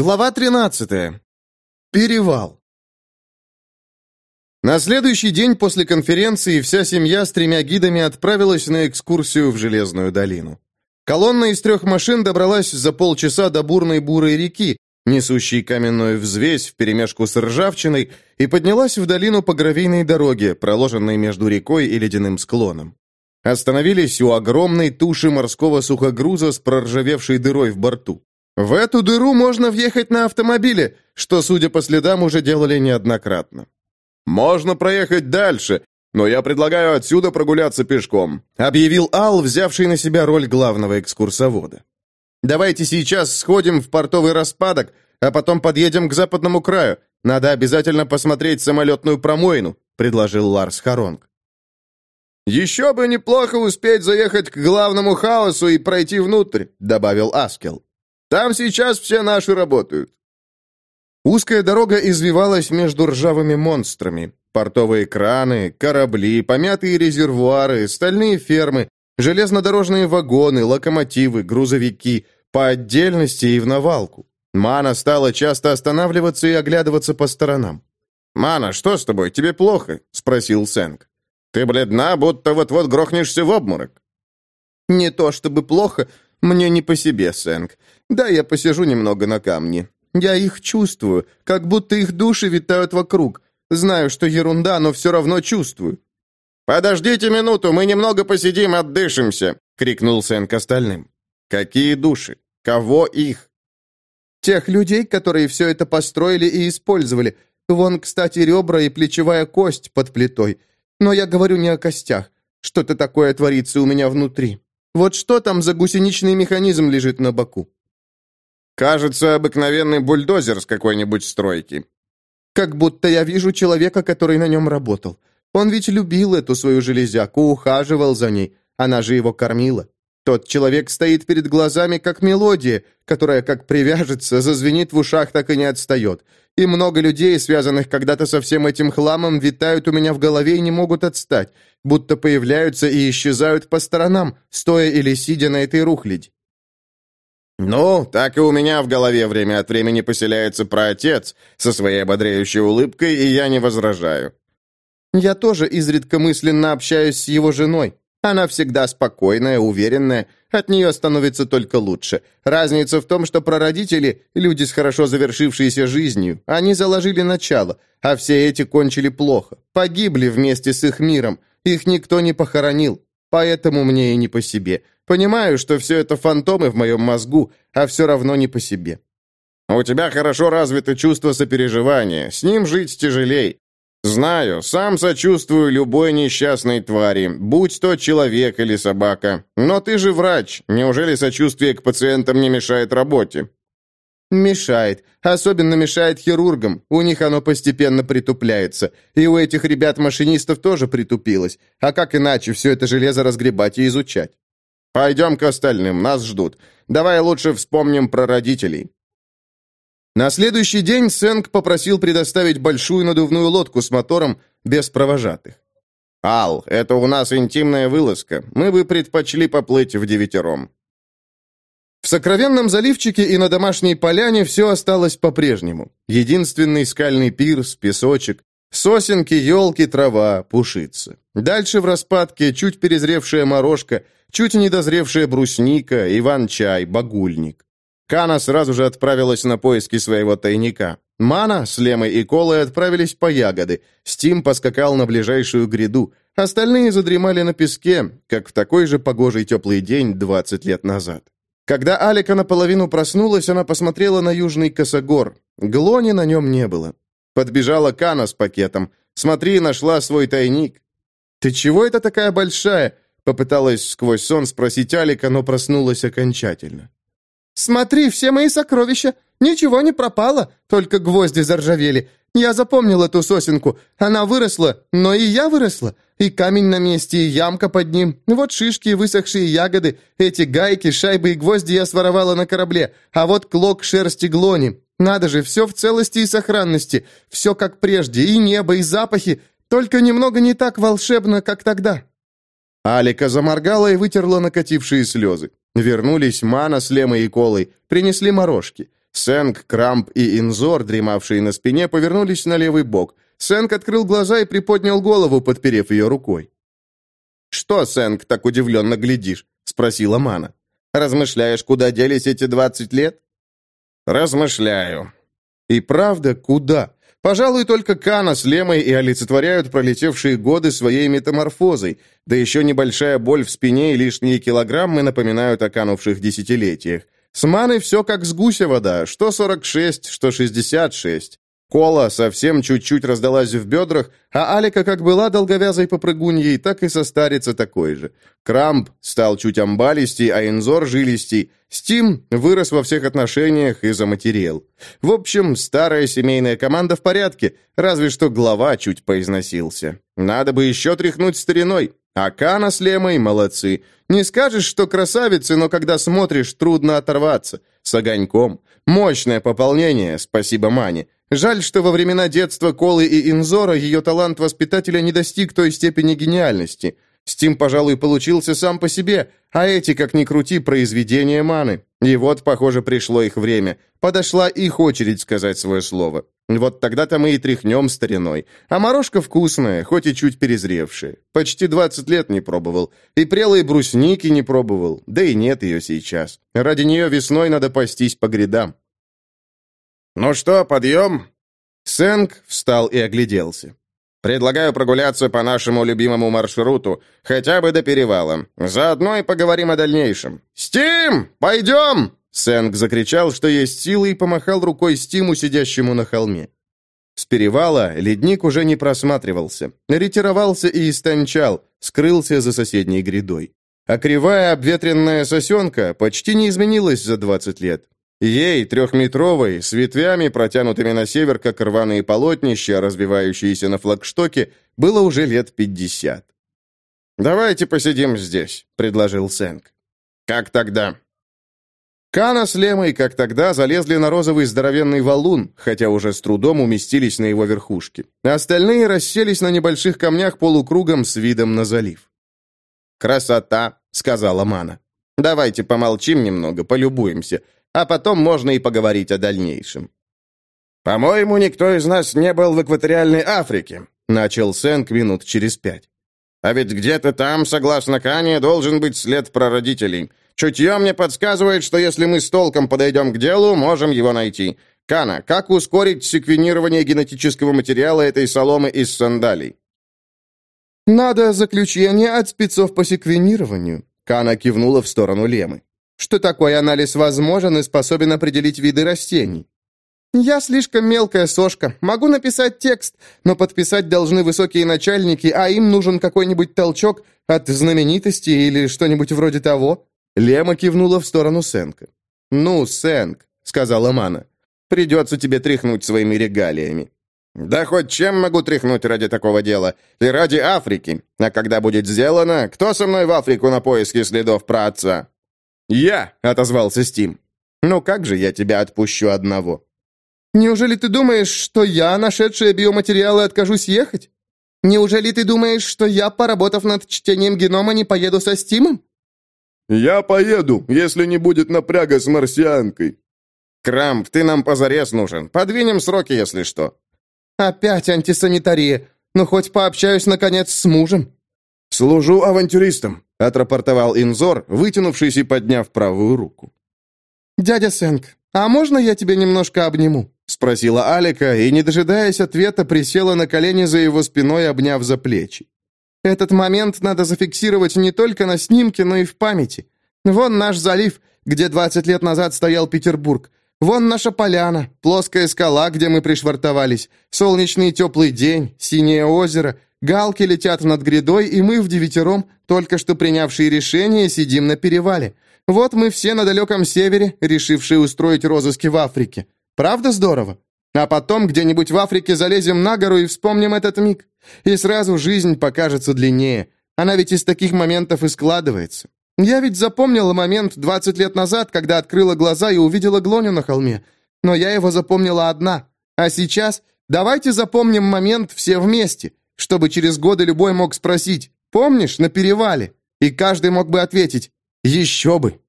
Глава 13. Перевал. На следующий день после конференции вся семья с тремя гидами отправилась на экскурсию в Железную долину. Колонна из трех машин добралась за полчаса до бурной бурой реки, несущей каменную взвесь вперемешку с ржавчиной, и поднялась в долину по гравийной дороге, проложенной между рекой и ледяным склоном. Остановились у огромной туши морского сухогруза с проржавевшей дырой в борту. В эту дыру можно въехать на автомобиле, что, судя по следам, уже делали неоднократно. «Можно проехать дальше, но я предлагаю отсюда прогуляться пешком», объявил Ал, взявший на себя роль главного экскурсовода. «Давайте сейчас сходим в портовый распадок, а потом подъедем к западному краю. Надо обязательно посмотреть самолетную промоину», предложил Ларс Харонг. «Еще бы неплохо успеть заехать к главному хаосу и пройти внутрь», добавил Аскел. Там сейчас все наши работают». Узкая дорога извивалась между ржавыми монстрами. Портовые краны, корабли, помятые резервуары, стальные фермы, железнодорожные вагоны, локомотивы, грузовики, по отдельности и в навалку. Мана стала часто останавливаться и оглядываться по сторонам. «Мана, что с тобой? Тебе плохо?» — спросил Сэнк. «Ты бледна, будто вот-вот грохнешься в обморок». «Не то чтобы плохо, мне не по себе, Сэнк. Да, я посижу немного на камне. Я их чувствую, как будто их души витают вокруг. Знаю, что ерунда, но все равно чувствую». «Подождите минуту, мы немного посидим, отдышимся!» — крикнул Сэнк остальным. «Какие души? Кого их?» «Тех людей, которые все это построили и использовали. Вон, кстати, ребра и плечевая кость под плитой. Но я говорю не о костях. Что-то такое творится у меня внутри. Вот что там за гусеничный механизм лежит на боку?» Кажется, обыкновенный бульдозер с какой-нибудь стройки. Как будто я вижу человека, который на нем работал. Он ведь любил эту свою железяку, ухаживал за ней. Она же его кормила. Тот человек стоит перед глазами, как мелодия, которая, как привяжется, зазвенит в ушах, так и не отстает. И много людей, связанных когда-то со всем этим хламом, витают у меня в голове и не могут отстать, будто появляются и исчезают по сторонам, стоя или сидя на этой рухляди. «Ну, так и у меня в голове время от времени поселяется праотец со своей ободряющей улыбкой, и я не возражаю». «Я тоже изредка мысленно общаюсь с его женой. Она всегда спокойная, уверенная, от нее становится только лучше. Разница в том, что прародители – люди с хорошо завершившейся жизнью. Они заложили начало, а все эти кончили плохо. Погибли вместе с их миром. Их никто не похоронил. Поэтому мне и не по себе. Понимаю, что все это фантомы в моем мозгу, а все равно не по себе. У тебя хорошо развито чувство сопереживания, с ним жить тяжелей. Знаю, сам сочувствую любой несчастной твари, будь то человек или собака. Но ты же врач, неужели сочувствие к пациентам не мешает работе? Мешает. Особенно мешает хирургам. У них оно постепенно притупляется. И у этих ребят-машинистов тоже притупилось. А как иначе все это железо разгребать и изучать? Пойдем к остальным, нас ждут. Давай лучше вспомним про родителей». На следующий день Сэнк попросил предоставить большую надувную лодку с мотором без провожатых. «Ал, это у нас интимная вылазка. Мы бы предпочли поплыть в девятером». В сокровенном заливчике и на домашней поляне все осталось по-прежнему. Единственный скальный пирс, песочек, сосенки, елки, трава, пушица. Дальше в распадке чуть перезревшая морожка – чуть недозревшая брусника, иван-чай, багульник. Кана сразу же отправилась на поиски своего тайника. Мана с Лемой и Колой отправились по ягоды. Стим поскакал на ближайшую гряду. Остальные задремали на песке, как в такой же погожий теплый день 20 лет назад. Когда Алика наполовину проснулась, она посмотрела на южный косогор. Глони на нем не было. Подбежала Кана с пакетом. «Смотри, нашла свой тайник». «Ты чего это такая большая?» Попыталась сквозь сон спросить Алика, но проснулась окончательно. «Смотри, все мои сокровища! Ничего не пропало, только гвозди заржавели. Я запомнил эту сосенку. Она выросла, но и я выросла. И камень на месте, и ямка под ним. Вот шишки и высохшие ягоды. Эти гайки, шайбы и гвозди я своровала на корабле. А вот клок шерсти глони. Надо же, все в целости и сохранности. Все как прежде, и небо, и запахи. Только немного не так волшебно, как тогда». Алика заморгала и вытерла накатившие слезы. Вернулись Мана с Лемой и Колой, принесли морожки. Сэнк, Крамп и Инзор, дремавшие на спине, повернулись на левый бок. Сэнк открыл глаза и приподнял голову, подперев ее рукой. «Что, Сэнк, так удивленно глядишь?» — спросила Мана. «Размышляешь, куда делись эти двадцать лет?» «Размышляю». «И правда, куда?» Пожалуй, только Кана с Лемой и олицетворяют пролетевшие годы своей метаморфозой, да еще небольшая боль в спине и лишние килограммы напоминают о канувших десятилетиях. С маной все как с гуся вода, что 46, что 66. Кола совсем чуть-чуть раздалась в бедрах, а Алика как была долговязой попрыгуньей, так и состарится такой же. Крамп стал чуть амбалистей, а Инзор жилистей. Стим вырос во всех отношениях и заматерел. В общем, старая семейная команда в порядке, разве что глава чуть поизносился. Надо бы еще тряхнуть стариной. А Кана с Лемой молодцы. Не скажешь, что красавицы, но когда смотришь, трудно оторваться. С огоньком. Мощное пополнение, спасибо Мане. Жаль, что во времена детства Колы и Инзора ее талант воспитателя не достиг той степени гениальности. Стим, пожалуй, получился сам по себе, а эти, как ни крути, произведения маны. И вот, похоже, пришло их время. Подошла их очередь сказать свое слово. Вот тогда-то мы и тряхнем стариной. А морожка вкусная, хоть и чуть перезревшая. Почти двадцать лет не пробовал. И прелой брусники не пробовал. Да и нет ее сейчас. Ради нее весной надо пастись по грядам. «Ну что, подъем?» Сэнк встал и огляделся. «Предлагаю прогуляться по нашему любимому маршруту, хотя бы до перевала. Заодно и поговорим о дальнейшем. Стим, пойдем!» Сэнк закричал, что есть силы, и помахал рукой Стиму, сидящему на холме. С перевала ледник уже не просматривался. Ретировался и истончал, скрылся за соседней грядой. А кривая обветренная сосенка почти не изменилась за двадцать лет. Ей, трехметровой, с ветвями, протянутыми на север, как рваные полотнища, развивающиеся на флагштоке, было уже лет пятьдесят. «Давайте посидим здесь», — предложил Сэнк. «Как тогда?» Кана с Лемой, как тогда, залезли на розовый здоровенный валун, хотя уже с трудом уместились на его верхушке. Остальные расселись на небольших камнях полукругом с видом на залив. «Красота», — сказала Мана. «Давайте помолчим немного, полюбуемся а потом можно и поговорить о дальнейшем. «По-моему, никто из нас не был в экваториальной Африке», начал Сэнк минут через пять. «А ведь где-то там, согласно Кане, должен быть след прародителей. Чутье мне подсказывает, что если мы с толком подойдем к делу, можем его найти. Кана, как ускорить секвенирование генетического материала этой соломы из сандалий?» «Надо заключение от спецов по секвенированию», Кана кивнула в сторону Лемы что такой анализ возможен и способен определить виды растений. Я слишком мелкая сошка, могу написать текст, но подписать должны высокие начальники, а им нужен какой-нибудь толчок от знаменитости или что-нибудь вроде того. Лема кивнула в сторону Сенка. «Ну, Сенк», — сказала Мана, — «придется тебе тряхнуть своими регалиями». «Да хоть чем могу тряхнуть ради такого дела? И ради Африки. А когда будет сделано, кто со мной в Африку на поиски следов праотца?» «Я!» — отозвался Стим. «Ну как же я тебя отпущу одного?» «Неужели ты думаешь, что я, нашедшая биоматериалы, откажусь ехать? Неужели ты думаешь, что я, поработав над чтением генома, не поеду со Стимом?» «Я поеду, если не будет напряга с марсианкой». «Крамп, ты нам позарез нужен. Подвинем сроки, если что». «Опять антисанитария. Ну, хоть пообщаюсь, наконец, с мужем». «Служу авантюристом», — отрапортовал Инзор, вытянувшись и подняв правую руку. «Дядя Сэнк, а можно я тебя немножко обниму?» — спросила Алика, и, не дожидаясь ответа, присела на колени за его спиной, обняв за плечи. «Этот момент надо зафиксировать не только на снимке, но и в памяти. Вон наш залив, где 20 лет назад стоял Петербург. Вон наша поляна, плоская скала, где мы пришвартовались, солнечный теплый день, синее озеро, Галки летят над грядой, и мы в девятером, только что принявшие решение, сидим на перевале. Вот мы все на далеком севере, решившие устроить розыски в Африке. Правда здорово? А потом где-нибудь в Африке залезем на гору и вспомним этот миг. И сразу жизнь покажется длиннее. Она ведь из таких моментов и складывается. Я ведь запомнила момент 20 лет назад, когда открыла глаза и увидела Глоню на холме. Но я его запомнила одна. А сейчас давайте запомним момент все вместе чтобы через годы любой мог спросить «Помнишь, на перевале?» И каждый мог бы ответить «Еще бы!»